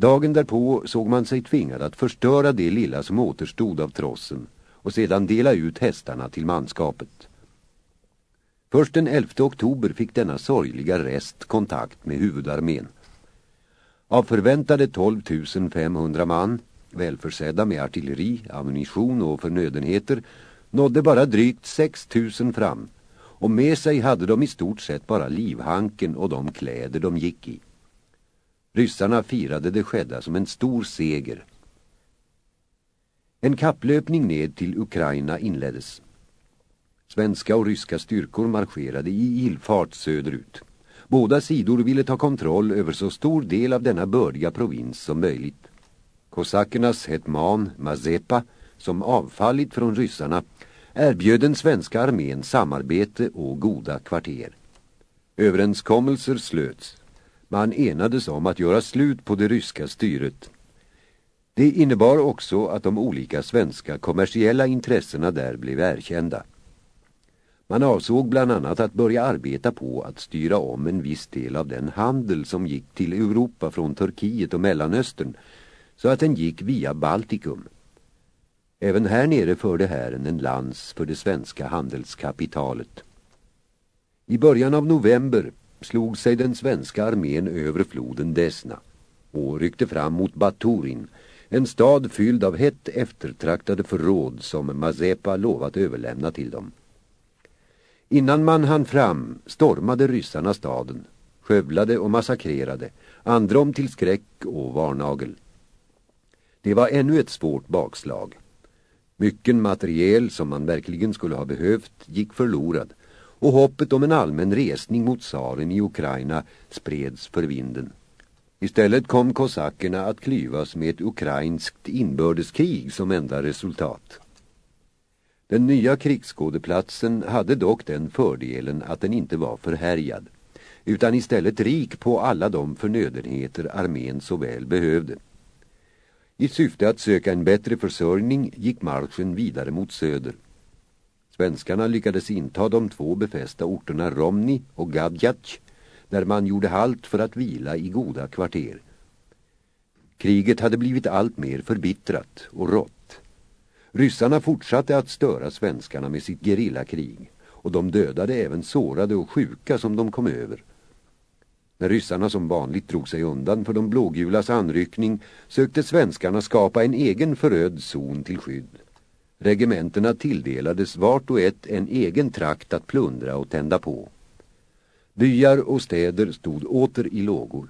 Dagen därpå såg man sig tvingad att förstöra det lilla som återstod av trossen och sedan dela ut hästarna till manskapet. Först den 11 oktober fick denna sorgliga rest kontakt med huvudarmén. Av förväntade 12 500 man, välförsedda med artilleri, ammunition och förnödenheter, nådde bara drygt 6 000 fram och med sig hade de i stort sett bara livhanken och de kläder de gick i. Ryssarna firade det skedda som en stor seger. En kapplöpning ned till Ukraina inleddes. Svenska och ryska styrkor marscherade i ilfart söderut. Båda sidor ville ta kontroll över så stor del av denna bördiga provins som möjligt. Kosackernas hetman Mazepa, som avfallit från ryssarna, erbjöd den svenska armén samarbete och goda kvarter. Överenskommelser slöts. Man enades om att göra slut på det ryska styret. Det innebar också att de olika svenska kommersiella intressena där blev erkända. Man avsåg bland annat att börja arbeta på att styra om en viss del av den handel som gick till Europa från Turkiet och Mellanöstern så att den gick via Baltikum. Även här nere förde Herren en lans för det svenska handelskapitalet. I början av november slog sig den svenska armén över floden Desna och ryckte fram mot Baturin, en stad fylld av hett eftertraktade förråd som Mazepa lovat överlämna till dem. Innan man hann fram stormade ryssarna staden, skövlade och massakrerade, androm till skräck och varnagel. Det var ännu ett svårt bakslag. Mycken materiel som man verkligen skulle ha behövt gick förlorad och hoppet om en allmän resning mot tsaren i Ukraina spreds för vinden. Istället kom kosackerna att klyvas med ett ukrainskt inbördeskrig som enda resultat. Den nya krigsskådeplatsen hade dock den fördelen att den inte var förhärjad, utan istället rik på alla de förnödenheter armén så väl behövde. I syfte att söka en bättre försörjning gick marschen vidare mot söder. Svenskarna lyckades inta de två befästa orterna Romni och Gadjach, där man gjorde halt för att vila i goda kvarter. Kriget hade blivit allt mer förbittrat och rått. Ryssarna fortsatte att störa svenskarna med sitt gerillakrig och de dödade även sårade och sjuka som de kom över. När ryssarna som vanligt drog sig undan för de blågulas anryckning sökte svenskarna skapa en egen förödd zon till skydd. Regementerna tilldelades vart och ett en egen trakt att plundra och tända på. Byar och städer stod åter i lågor.